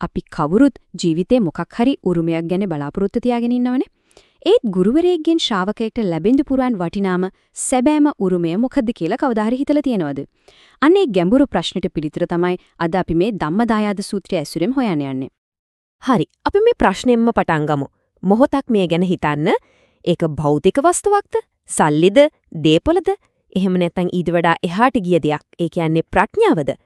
අපි කවුරුත් ජීවිතේ මොකක් හරි උරුමයක් ගැන බලාපොරොත්තු තියාගෙන ඉන්නවනේ. ඒත් ගුරුවරයෙක්ගෙන් ශ්‍රාවකයෙක්ට ලැබෙන්න පුරාන් වටිනාම සැබෑම උරුමය මොකද්ද කියලා කවදා හරි හිතලා තියෙනවද? අනේ ගැඹුරු ප්‍රශ්නෙට පිළිතුර තමයි අද අපි මේ ධම්මදායාද සූත්‍රය ඇසුරෙන් හොයන්න යන්නේ. හරි. අපි මේ ප්‍රශ්නෙම්ම පටන් ගමු. මොහොතක් මේ ගැන හිතන්න. ඒක භෞතික වස්තුවක්ද? සල්ලිද? දේපොළද? එහෙම නැත්නම් ඊට වඩා එහාට ගිය දෙයක්. ඒ කියන්නේ ප්‍රඥාවද?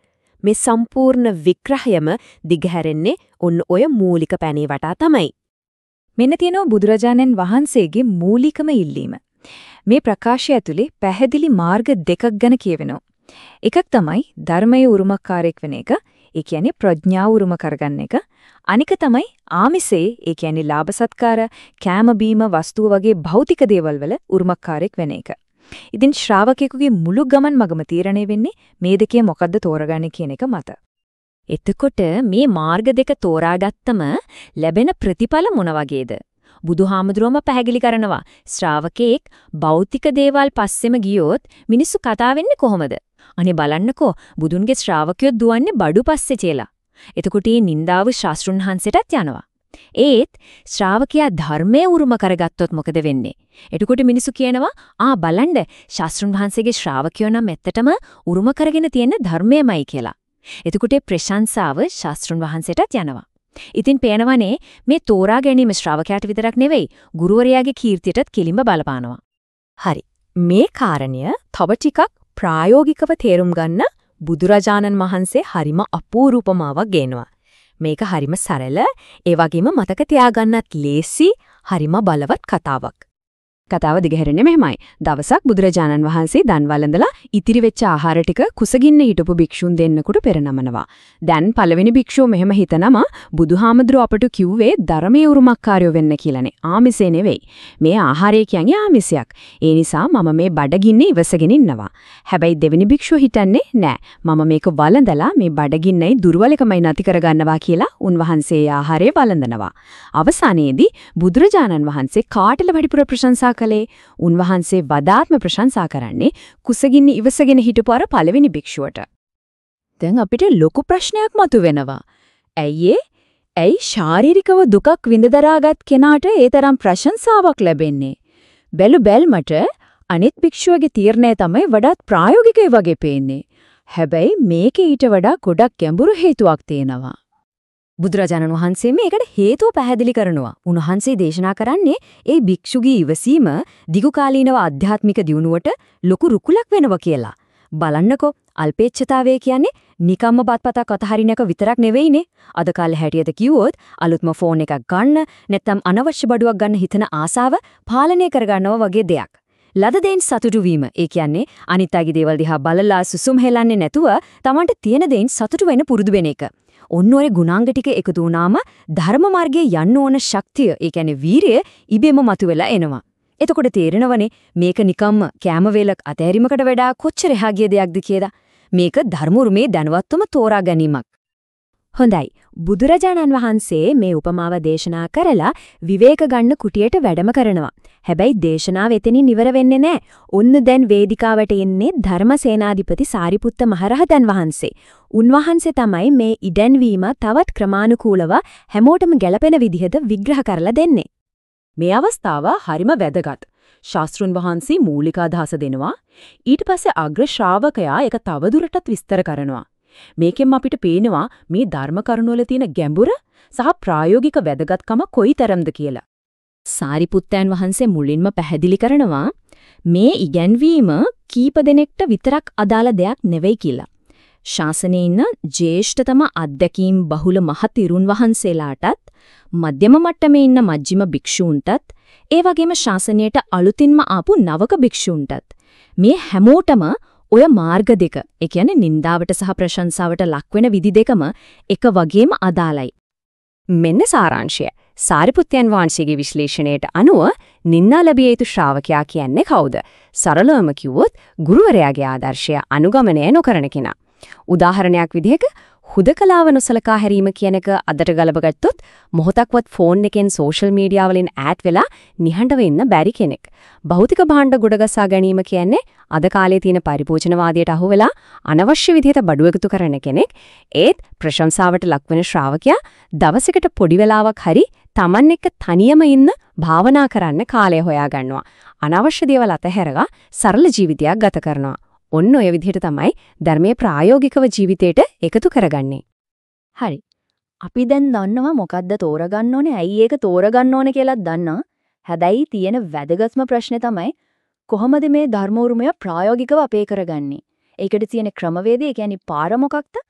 මේ සම්පූර්ණ විග්‍රහයම දිගහැරෙන්නේ ඔන්න ඔය මූලික පැනේ වටා තමයි. මෙන්න තියෙනවා බුදුරජාණන් වහන්සේගේ මූලිකම ඉල්ලීම. මේ ප්‍රකාශය ඇතුලේ පැහැදිලි මාර්ග දෙකක් ගැන කියවෙනවා. එකක් තමයි ධර්මයේ උරුමකාරයෙක් වෙන එක, ඒ කියන්නේ ප්‍රඥාව උරුම කරගන්න එක. අනික තමයි ආමිසේ, ඒ කියන්නේ ලාභ සත්කාර, කෑම බීම වස්තුව වගේ භෞතික දේවල් වල උරුමකාරයෙක් වෙන එක. ඉතින් ශ්‍රාවකයෙකුගේ මුළු ගමන් මගම තීරණය වෙන්නේ මේ දෙකේ මොකද්ද තෝරගන්නේ කියන එක මත. එතකොට මේ මාර්ග දෙක තෝරාගත්තම ලැබෙන ප්‍රතිඵල මොන වගේද? බුදුහාමුදුරුවම පැහැදිලි කරනවා ශ්‍රාවකෙක් භෞතික දේවල් පස්සෙම ගියොත් මිනිස්සු කතා වෙන්නේ කොහොමද? අනේ බලන්නකෝ බුදුන්ගේ ශ්‍රාවකයෝ දුවන්නේ බඩු පස්සේ කියලා. එතකොට මේ නින්දාව ශාස්ත්‍රුන් හන්සටත් යනවා. ඒත් ශ්‍රාවකයා ධර්මයේ උරුම කරගත්තොත් මොකද වෙන්නේ? එතකොට මිනිස්සු කියනවා ආ බලන්න ශාස්ත්‍රුන් වහන්සේගේ ශ්‍රාවකයෝ නම් ඇත්තටම උරුම කරගෙන තියෙන ධර්මයමයි කියලා. එතකොට ප්‍රශංසාව ශාස්ත්‍රුන් වහන්සේටත් යනවා. ඉතින් පේනවනේ මේ තෝරා ගැනීම ශ්‍රාවකයාට විතරක් නෙවෙයි ගුරුවරයාගේ කීර්තියටත් කිලිඹ බලපානවා. හරි. මේ කාරණය තව ටිකක් ප්‍රායෝගිකව තේරුම් ගන්න බුදුරජාණන් වහන්සේ හරිම අපූර්වපමාවක් ගේනවා. මේක හරිම සරල, ඒ වගේම මතක තියාගන්නත් ලේසි, හරිම බලවත් කතාවක්. කතාව දිගහැරෙන්නේ මෙහෙමයි. දවසක් බුදුරජාණන් වහන්සේ දන් වළඳලා ඉතිරි වෙච්ච ආහාර ටික කුසගින්න හිටපු භික්ෂුන් දෙන්නෙකුට පෙරනමනවා. දැන් පළවෙනි භික්ෂුව මෙහෙම හිතනම බුදුහාමුදුරුව අපට කිව්වේ ධර්මයේ උරුමකාරයෝ වෙන්න කියලානේ. ආමිසේ නෙවෙයි. මේ ආහාරය කියන්නේ ආමිසයක්. ඒ නිසා මම මේ බඩගින්නේ ඉවසගෙන ඉන්නවා. හැබැයි දෙවෙනි භික්ෂුව හිතන්නේ නෑ. මම මේක වළඳලා මේ බඩගින්නයි දුර්වලකමයි නැති කරගන්නවා කියලා උන්වහන්සේ ආහාරය වළඳනවා. අවසානයේදී බුදුරජාණන් වහන්සේ කාටල වැඩිපුර ප්‍රශංසා කළේ උන්වහන්සේ වදාත්ම ප්‍රශංසා කරන්නේ කුසගින්න ඉවසගෙන හිටපු අර පළවෙනි භික්ෂුවට. දැන් අපිට ලොකු ප්‍රශ්නයක් මතුවෙනවා. ඇයි ඇයි ශාරීරිකව දුකක් විඳදරාගත් කෙනාට ඒ තරම් ප්‍රශංසාවක් ලැබෙන්නේ? බැලු බැල්මට අනිත් භික්ෂුවගේ තීරණය තමයි වඩාත් ප්‍රායෝගිකයි වගේ පේන්නේ. හැබැයි මේකේ ඊට වඩා ගොඩක් ගැඹුරු හේතුවක් තියෙනවා. බුදුරජාණන් වහන්සේ මේකට හේතුව පැහැදිලි කරනවා. උන්වහන්සේ දේශනා කරන්නේ ඒ භික්ෂුගේ ඉවසීම දිගුකාලීනව ආධ්‍යාත්මික දියුණුවට ලොකු රුකුලක් වෙනවා කියලා. බලන්නකෝ අල්පේච්ඡතාවය කියන්නේ නිකම්ම බත්පතක් අතහරිනක විතරක් නෙවෙයිනේ. අද කාලේ හැටියට කිව්වොත් අලුත්ම ෆෝන් එකක් ගන්න නැත්නම් අනවශ්‍ය බඩුවක් ගන්න හිතන ආසාව පාලනය කරගන්නවා වගේ දෙයක්. ලද දෙයින් සතුටු වීම. ඒ කියන්නේ අනිත් අයගේ දේවල් දිහා බලලා සුසුම් හෙලන්නේ නැතුව Tamanට තියෙන දෙයින් සතුටු වෙන්න පුරුදු වෙන එක. ඔන්න ඔය ගුණාංග ටික එකතු වුණාම ධර්ම මාර්ගයේ යන්න ඕන ශක්තිය, ඒ කියන්නේ වීරිය ඉබේම මතුවෙලා එනවා. එතකොට තේරෙනවනේ මේක නිකම්ම කැම වේලක් අතහැරීමකට වඩා කොච්චර එහා ගිය දෙයක්ද කියලා. මේක ධර්මුරුමේ දැනුවත්වම තෝරා ගැනීමක්. හොඳයි. බුදුරජාණන් වහන්සේ මේ උපමාව දේශනා කරලා විවේක ගන්න කුටියට වැඩම කරනවා. හැබැයි දේශනාව එතනින් ඉවර වෙන්නේ නැහැ. ඔන්න දැන් වේදිකාවට එන්නේ ධර්මසේනාධිපති සාරිපුත්ත මහරහතන් වහන්සේ. උන්වහන්සේ තමයි මේ ඉඩැන්වීම තවත් ක්‍රමානුකූලව හැමෝටම ගැළපෙන විදිහට විග්‍රහ කරලා දෙන්නේ. මේ අවස්ථාව හරිම වැදගත්. ශාස්ත්‍රුන් වහන්සේ මූලික අදහස දෙනවා. ඊට පස්සේ අග්‍ර ශ්‍රාවකයා ඒක තවදුරටත් විස්තර කරනවා. මේකෙන් අපිට පේනවා මේ ධර්ම කරුණවල තියෙන ගැඹුර සහ ප්‍රායෝගික වැදගත්කම කොයිතරම්ද කියලා. සාරිපුත්තයන් වහන්සේ මුලින්ම පැහැදිලි කරනවා මේ ඉගැන්වීම කීප දෙනෙක්ට විතරක් අදාළ දෙයක් නෙවෙයි කියලා. ශාසනයේ ඉන්න ජේෂ්ඨතම අධ්‍යක්ීම් බහුල මහතිරුන් වහන්සේලාටත් මධ්‍යම මට්ටමේ ඉන්න මජ්ක්‍ධිම භික්ෂූන්ටත් ඒ වගේම ශාසනයට අලුතින්ම ආපු නවක භික්ෂූන්ටත් මේ හැමෝටම ඔය මාර්ග දෙක, ඒ කියන්නේ නින්දාවට සහ ප්‍රශංසාවට ලක්වෙන විදි දෙකම එක වගේම අදාළයි. මෙන්න සාරාංශය. සාරිපුත්යන් වහන්සේගේ විශ්ලේෂණයට අනුව නින්නා ලැබිය යුතු ශ්‍රාවකයා කියන්නේ කවුද? සරලවම කිව්වොත් ගුරුවරයාගේ ආදර්ශය අනුගමනය නොකරන කෙනා. උදාහරණයක් විදිහක හුදකලාව නොසලකා හැරීම කියන එක අදට ගලපගත්තොත් මොහොතක්වත් ෆෝන් එකෙන් සෝෂල් මීඩියා වලින් ඈඩ් වෙලා නිහඬව ඉන්න බැරි කෙනෙක්. භෞතික භාණ්ඩ ගොඩගසා ගැනීම කියන්නේ අද කාලේ තියෙන පරිපෝෂණවාදයට අහු වෙලා අනවශ්‍ය විදිහට බඩු එකතු කරන කෙනෙක්. ඒත් ප්‍රශංසාවට ලක්වන ශ්‍රාවකයා දවසකට පොඩි වෙලාවක් හරි Taman එක්ක තනියම ඉන්න භාවනා කරන්න කාලය හොයාගන්නවා. අනවශ්‍ය දේවල් අතහැරලා සරල ජීවිතයක් ගත කරනවා. ඔන්න ඔය විදිහට තමයි ධර්මයේ ප්‍රායෝගිකව ජීවිතේට එකතු කරගන්නේ. හරි. අපි දැන් දන්නවා මොකද්ද තෝරගන්න ඕනේ, ඇයි ඒක තෝරගන්න ඕනේ කියලාත් දන්නා. හැබැයි තියෙන වැදගත්ම ප්‍රශ්නේ තමයි කොහොමද මේ ධර්මෝරුමය ප්‍රායෝගිකව අපේ කරගන්නේ? ඒකට තියෙන ක්‍රමවේදය කියන්නේ පාර මොකක්ද?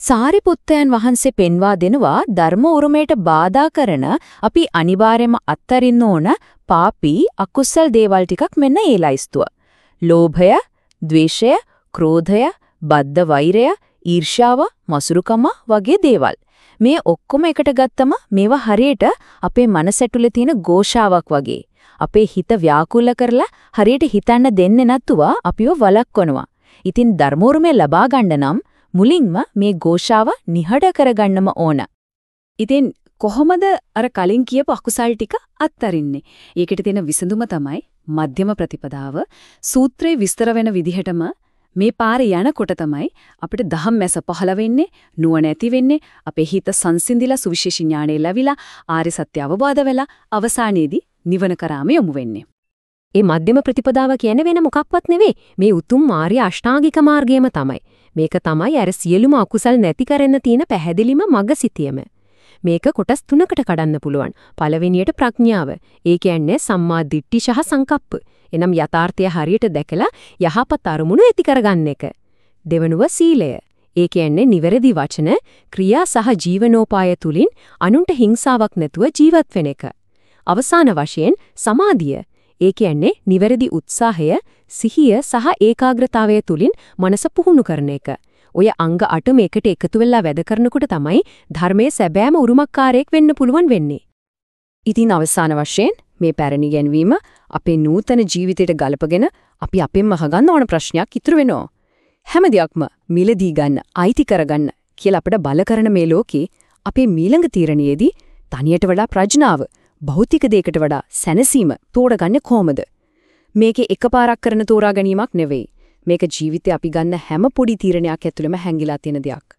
සාරිපුත්තයන් වහන්සේ පෙන්වා දෙනවා ධර්ම උරුමයට බාධා කරන අපි අනිවාර්යයෙන්ම අත්තරින්න ඕන පාපී අකුසල් දේවල් ටිකක් මෙන්න ඒ ලයිස්තුව. ලෝභය, ද්වේෂය, ක්‍රෝධය, බද්ධ වෛරය, ඊර්ෂාව, මසුරුකම වගේ දේවල්. මේ ඔක්කොම එකට ගත්තම මේවා හරියට අපේ මනස ඇතුලේ තියෙන ഘോഷාවක් වගේ. අපේ හිත ව්‍යාකූල කරලා හරියට හිතන්න දෙන්නේ නැතුව අපිව වළක්වනවා. ඉතින් ධර්මෝරුමේ ලබා ගන්න නම් මුලින්ම මේ ഘോഷාව නිහඬ කරගන්නම ඕන. ඉතින් කොහොමද අර කලින් කියපු අකුසල් ටික අත්තරින්නේ? ඒකට තියෙන විසඳුම තමයි මධ්‍යම ප්‍රතිපදාව. සූත්‍රයේ විස්තර වෙන විදිහටම මේ පාරේ යනකොට තමයි අපිට දහම් මැස පහළ වෙන්නේ, නුවණ ඇති වෙන්නේ, අපේ හිත සංසිඳිලා සුවිශේෂ ඥානෙ ලැබිලා ආර්ය සත්‍ය අවබෝධ වෙලා අවසානයේදී නිවන කරාම යොමු වෙන්නේ. ඒ මධ්‍යම ප්‍රතිපදාව කියන්නේ වෙන මොකක්වත් නෙවෙයි. මේ උතුම් ආර්ය අෂ්ටාංගික මාර්ගයම තමයි. මේක තමයි අර සියලුම අකුසල් නැති කරන්න තියෙන පැහැදිලිම මඟ සිටියම. මේක කොටස් තුනකට කඩන්න පුළුවන්. පළවෙනියට ප්‍රඥාව. ඒ කියන්නේ සම්මා දිට්ඨි සහ සංකප්ප. එනම් යථාර්ථය හරියට දැකලා යහපත් අරමුණු ඇති කරගන්න එක. දෙවනුව සීලය. ඒ කියන්නේ නිවැරදි වචන, ක්‍රියා සහ ජීවනෝපාය තුලින් අනුන්ට හිංසාවක් නැතුව ජීවත් වෙන එක. අවසාන වශයෙන් සමාධිය. ඒ කියන්නේ නිවැරදි උත්සාහය, සිහිය සහ ඒකාග්‍රතාවය තුලින් මනස පුහුණු කරන එක. ඔය අංග 8 මේකට එකතු වෙලා වැඩ කරනකොට තමයි ධර්මයේ සැබෑම උරුමකාරයෙක් වෙන්න පුළුවන් වෙන්නේ. ඉතින් අවසාන වශයෙන් මේ පැරණි ගැන්වීම අපේ නූතන ජීවිතයට ගලපගෙන අපි අපෙන්ම අහගන්න ඕන ප්‍රශ්නයක් ඉතුරු වෙනවා. හැම දෙයක්ම මිලදී ගන්න, අයිති කරගන්න කියලා අපිට බල කරන මේ ලෝකේ අපේ මීළඟ තීරණයේදී තනියට වඩා ප්‍රඥාව, භෞතික දෙයකට වඩා සැනසීම තෝරගන්නේ කොහොමද? මේකේ එකපාරක් කරන තෝරා ගැනීමක් නෙවෙයි. මේක ජීවිතේ අපි ගන්න හැම පොඩි තීරණයක් ඇතුළෙම හැංගිලා තියෙන දෙයක්.